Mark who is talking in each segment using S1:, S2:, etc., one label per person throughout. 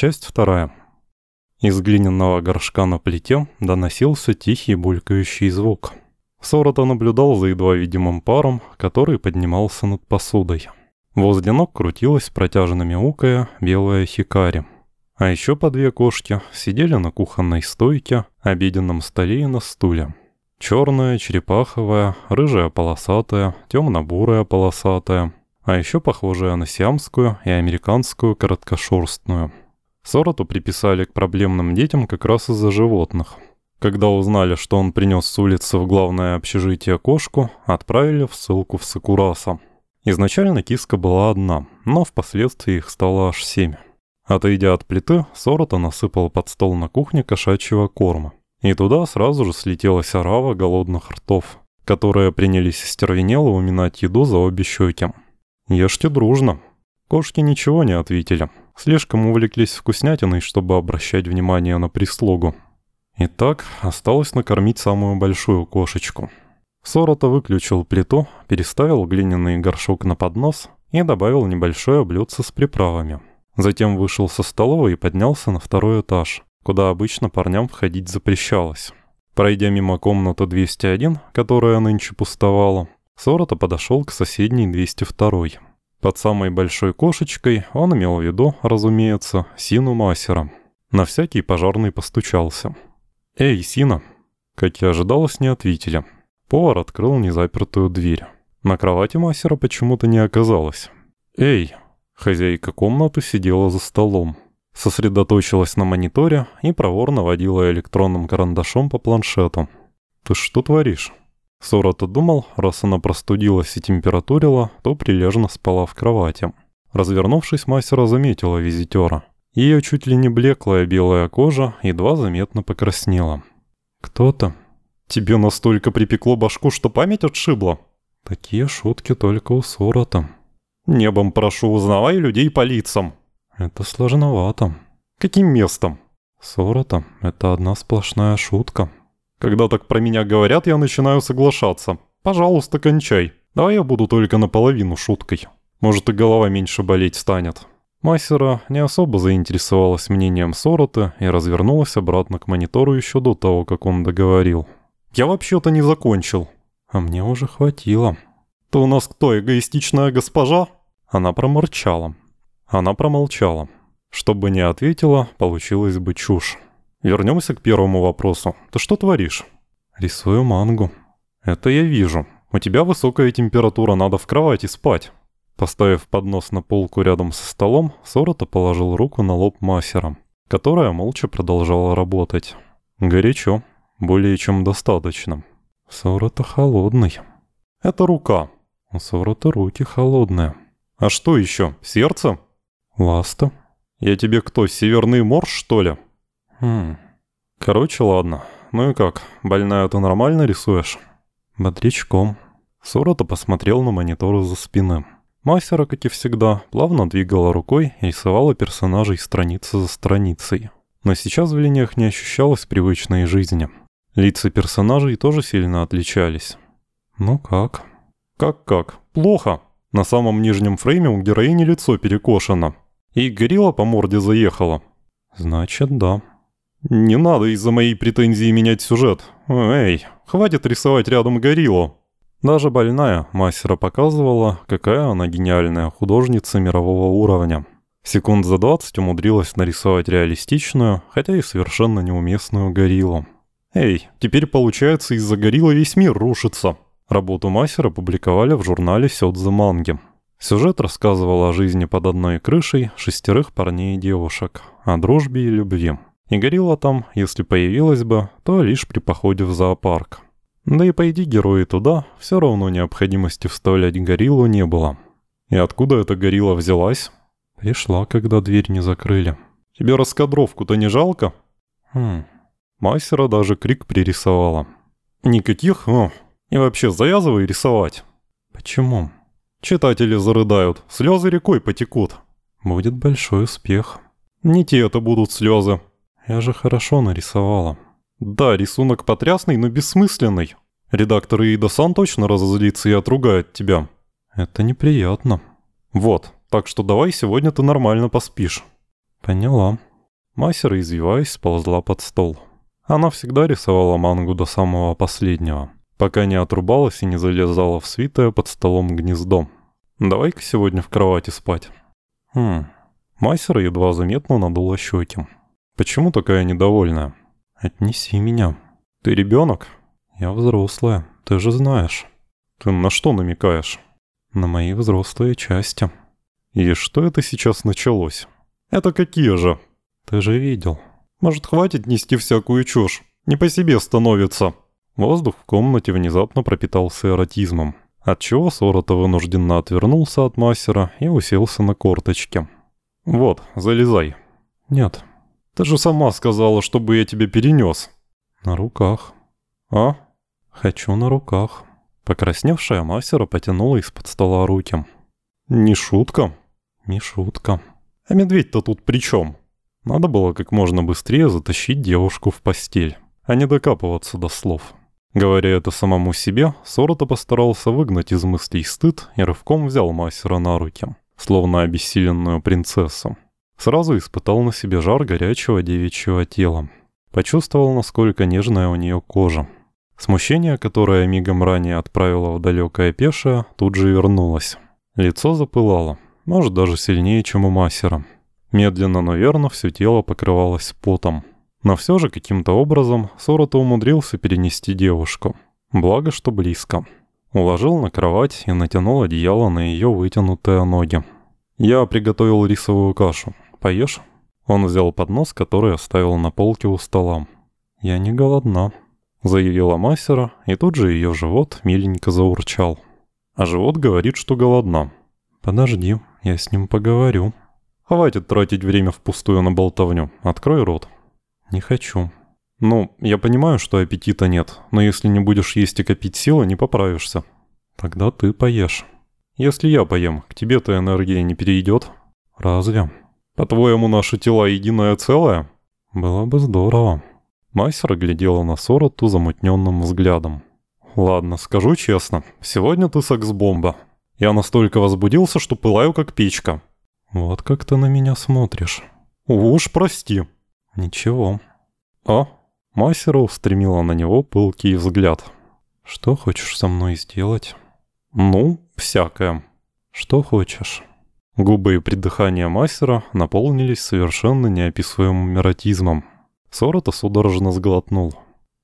S1: Часть вторая. Из глиняного горшка на плите доносился тихий булькающий звук. Сорота наблюдал за едва видимым паром, который поднимался над посудой. Возле ног крутилась протяжно мяукая белая хикари. А еще по две кошки сидели на кухонной стойке, обеденном столе и на стуле. Черная, черепаховая, рыжая полосатая, темно-бурая полосатая, а еще похожая на сиамскую и американскую короткошерстную. Сороту приписали к проблемным детям как раз из-за животных. Когда узнали, что он принес с улицы в главное общежитие кошку, отправили в ссылку в Сакураса. Изначально киска была одна, но впоследствии их стало аж семь. Отойдя от плиты, Сорота насыпал под стол на кухне кошачьего корма. И туда сразу же слетелась орава голодных ртов, которые принялись стервенело уминать еду за обе щеки. «Ешьте дружно». Кошки ничего не ответили. Слишком увлеклись вкуснятиной, чтобы обращать внимание на прислугу. Итак, осталось накормить самую большую кошечку. Сорота выключил плиту, переставил глиняный горшок на поднос и добавил небольшое блюдце с приправами. Затем вышел со столовой и поднялся на второй этаж, куда обычно парням входить запрещалось. Пройдя мимо комнаты 201, которая нынче пустовала, Сорота подошел к соседней 202. Под самой большой кошечкой он имел в виду, разумеется, Сину Масера. На всякий пожарный постучался. «Эй, Сина!» Как и ожидалось, не ответили. Повар открыл незапертую дверь. На кровати Масера почему-то не оказалось. «Эй!» Хозяйка комнаты сидела за столом. Сосредоточилась на мониторе и проворно водила электронным карандашом по планшету. «Ты что творишь?» Сорота думал, раз она простудилась и температурила, то прилежно спала в кровати. Развернувшись, мастера заметила визитера. Ее чуть ли не блеклая белая кожа едва заметно покраснела. «Кто-то? Тебе настолько припекло башку, что память отшибла?» «Такие шутки только у Сорота». «Небом прошу, узнавай людей по лицам». «Это сложновато». «Каким местом?» «Сорота — это одна сплошная шутка». Когда так про меня говорят, я начинаю соглашаться. Пожалуйста, кончай. Давай я буду только наполовину шуткой. Может и голова меньше болеть станет. Мастера не особо заинтересовалась мнением Сорота и развернулась обратно к монитору еще до того, как он договорил. «Я вообще-то не закончил». «А мне уже хватило». «Ты у нас кто, эгоистичная госпожа?» Она проморчала. Она промолчала. Чтобы не ответила, получилось бы чушь. Вернемся к первому вопросу. Ты что творишь? Рисую мангу. Это я вижу. У тебя высокая температура, надо в кровати спать. Поставив поднос на полку рядом со столом, Сорота положил руку на лоб Массера, которая молча продолжала работать. Горячо. Более чем достаточно. Сорота холодный. Это рука. У Сорота руки холодные. А что еще? Сердце? Ласта. Я тебе кто, северный морж, что ли? Хм. Короче, ладно. Ну и как, больная ты нормально рисуешь? Бодрячком. Сорота посмотрел на монитор из-за спины. Мастера, как и всегда, плавно двигала рукой и рисовала персонажей страница за страницей. Но сейчас в линиях не ощущалось привычной жизни. Лица персонажей тоже сильно отличались. Ну как? Как-как? Плохо. На самом нижнем фрейме у героини лицо перекошено. И горилла по морде заехала. Значит, да. «Не надо из-за моей претензии менять сюжет. Эй, хватит рисовать рядом гориллу». Даже больная мастера показывала, какая она гениальная художница мирового уровня. Секунд за 20 умудрилась нарисовать реалистичную, хотя и совершенно неуместную гориллу. «Эй, теперь получается из-за гориллы весь мир рушится». Работу мастера публиковали в журнале Сёдзе Манги. Сюжет рассказывал о жизни под одной крышей шестерых парней и девушек, о дружбе и любви. И горилла там, если появилась бы, то лишь при походе в зоопарк. Да и пойди герои туда, все равно необходимости вставлять гориллу не было. И откуда эта горилла взялась? Пришла, когда дверь не закрыли. Тебе раскадровку-то не жалко? Хм. Мастера даже крик пририсовала. Никаких, о. И вообще, завязывай рисовать. Почему? Читатели зарыдают, слезы рекой потекут. Будет большой успех. Не те это будут слезы, я же хорошо нарисовала. Да, рисунок потрясный, но бессмысленный. Редактор Иида-сан точно разозлится и отругает тебя. Это неприятно. Вот, так что давай сегодня ты нормально поспишь. Поняла. Масера, извиваясь, сползла под стол. Она всегда рисовала мангу до самого последнего, пока не отрубалась и не залезала в свитое под столом гнездо. «Давай-ка сегодня в кровати спать». «Хм...» Масера едва заметно надула щеки. «Почему такая недовольная?» «Отнеси меня». «Ты ребенок?» «Я взрослая, ты же знаешь». «Ты на что намекаешь?» «На мои взрослые части». «И что это сейчас началось?» «Это какие же?» «Ты же видел». «Может, хватит нести всякую чушь? Не по себе становится». Воздух в комнате внезапно пропитался эротизмом, отчего Сорота вынужденно отвернулся от мастера и уселся на корточки. «Вот, залезай». «Нет». «Ты же сама сказала, чтобы я тебя перенес». «На руках». «А?» «Хочу на руках». Покрасневшая мастера потянула из-под стола руки. «Не шутка?» «Не шутка». «А медведь-то тут при чем?» Надо было как можно быстрее затащить девушку в постель, а не докапываться до слов. Говоря это самому себе, Сорота постарался выгнать из мыслей стыд и рывком взял мастера на руки, словно обессиленную принцессу. Сразу испытал на себе жар горячего девичьего тела. Почувствовал, насколько нежная у нее кожа. Смущение, которое мигом ранее отправило в далекое пешее, тут же вернулось. Лицо запылало, может даже сильнее, чем у мастера. Медленно, но верно, все тело покрывалось потом. Но все же каким-то образом Сорота умудрился перенести девушку. Благо, что близко. Уложил на кровать и натянул одеяло на ее вытянутые ноги. «Я приготовил рисовую кашу. Поешь?» Он взял поднос, который оставил на полке у стола. «Я не голодна», заявила мастера, и тут же ее живот миленько заурчал. А живот говорит, что голодна. «Подожди, я с ним поговорю». «Хватит тратить время впустую на болтовню. Открой рот». «Не хочу». «Ну, я понимаю, что аппетита нет, но если не будешь есть и копить силы, не поправишься». «Тогда ты поешь». «Если я поем, к тебе-то энергия не перейдет?» «Разве?» «По-твоему, наши тела единое целое?» «Было бы здорово». Мастер глядела на Сороту замутненным взглядом. «Ладно, скажу честно, сегодня ты секс-бомба. Я настолько возбудился, что пылаю как печка». «Вот как ты на меня смотришь». «Уж прости». «Ничего». «А?» Мастера устремила на него пылкий взгляд. «Что хочешь со мной сделать?» «Ну, всякое». «Что хочешь?» Губы и придыхание мастера наполнились совершенно неописуемым эротизмом. Сорота судорожно сглотнул.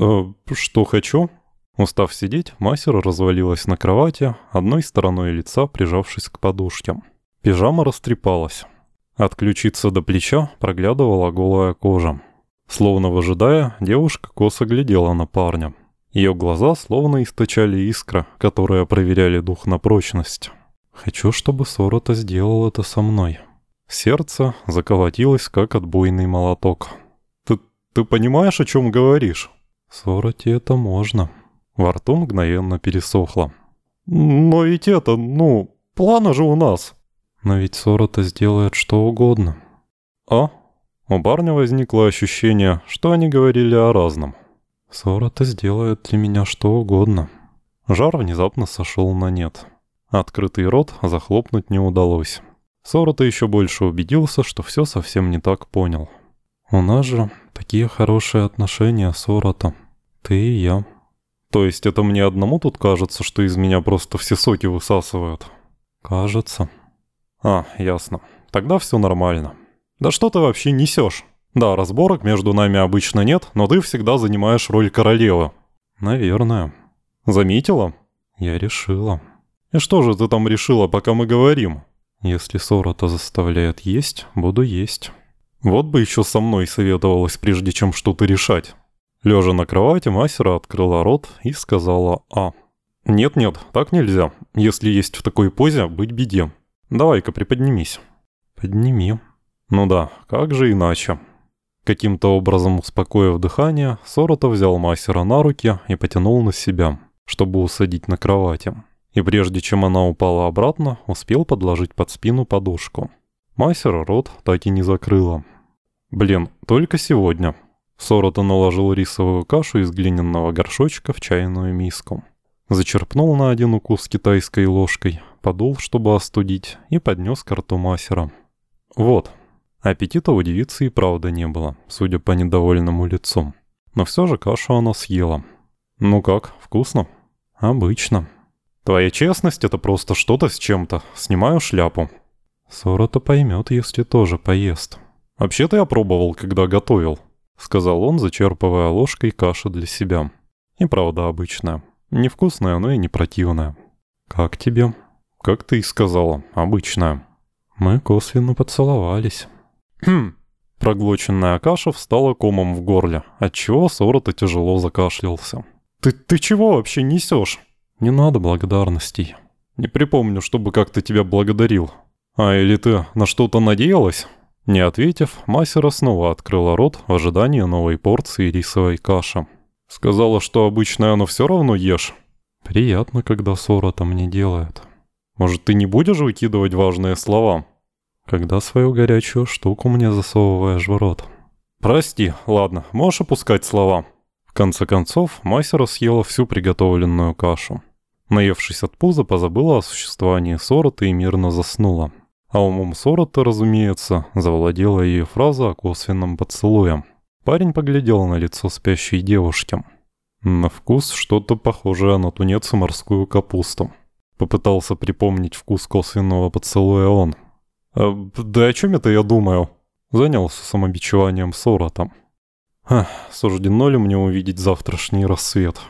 S1: «Э, что хочу?» Устав сидеть, мастер развалилась на кровати, одной стороной лица прижавшись к подушке. Пижама растрепалась. От ключицы до плеча проглядывала голая кожа. Словно выжидая, девушка косо глядела на парня. Ее глаза словно источали искра, которые проверяли дух на прочность. «Хочу, чтобы Сорота сделал это со мной». Сердце заколотилось, как отбойный молоток. Ты понимаешь, о чем говоришь?» «Сороти это можно». Во рту мгновенно пересохло. «Но ведь это, ну, планы же у нас». «Но ведь Сорота сделает что угодно». «А?» У парня возникло ощущение, что они говорили о разном. «Сорота сделает для меня что угодно». Жар внезапно сошел на нет. Открытый рот захлопнуть не удалось. Сорота еще больше убедился, что все совсем не так понял. «У нас же такие хорошие отношения с Оротом. Ты и я». «То есть это мне одному тут кажется, что из меня просто все соки высасывают?» «Кажется». «А, ясно. Тогда все нормально». «Да что ты вообще несешь? Да, разборок между нами обычно нет, но ты всегда занимаешь роль королевы». «Наверное». «Заметила?» «Я решила». «И что же ты там решила, пока мы говорим?» «Если Сорота заставляет есть, буду есть». Вот бы еще со мной советовалось, прежде чем что-то решать. Лежа на кровати, мастера открыла рот и сказала «А». «Нет-нет, так нельзя. Если есть в такой позе, быть беде. Давай-ка приподнимись». «Подними». «Ну да, как же иначе?» Каким-то образом успокоив дыхание, Сорота взял мастера на руки и потянул на себя, чтобы усадить на кровати. И прежде чем она упала обратно, успел подложить под спину подушку. Мастер рот так и не закрыла. Блин, только сегодня. Сорота наложил рисовую кашу из глиняного горшочка в чайную миску. Зачерпнул на один укус китайской ложкой, подул, чтобы остудить, и поднес к рту масера. Вот. Аппетита у девицы и правда не было, судя по недовольному лицу. Но все же кашу она съела. «Ну как, вкусно?» «Обычно». «Твоя честность — это просто что-то с чем-то. Снимаю шляпу». «Сора-то поймет, если тоже поест». «Вообще-то я пробовал, когда готовил», — сказал он, зачерпывая ложкой кашу для себя. «И правда обычная. Невкусная, но и не противная». «Как тебе?» «Как ты и сказала, обычная». «Мы косвенно поцеловались». «Хм». Проглоченная каша встала комом в горле, отчего Сорота тяжело закашлялся. «Ты, ты чего вообще несешь?» «Не надо благодарностей». «Не припомню, чтобы как-то тебя благодарил». «А или ты на что-то надеялась?» Не ответив, Масера снова открыла рот в ожидании новой порции рисовой каши. «Сказала, что обычно оно все равно ешь». «Приятно, когда Сорота мне делает». «Может, ты не будешь выкидывать важные слова?» когда свою горячую штуку мне засовываешь в рот. Прости, ладно, можешь опускать слова. В конце концов, Масера съела всю приготовленную кашу. Наевшись от пуза, позабыла о существовании Сорота и мирно заснула. А умом Сорота, разумеется, завладела ее фраза о косвенном поцелуе. Парень поглядел на лицо спящей девушки. На вкус что-то похожее на тунец и морскую капусту. Попытался припомнить вкус косвенного поцелуя он – Э, «Да о чем это я думаю?» Занялся самобичеванием. Ха, суждено ли мне увидеть завтрашний рассвет?»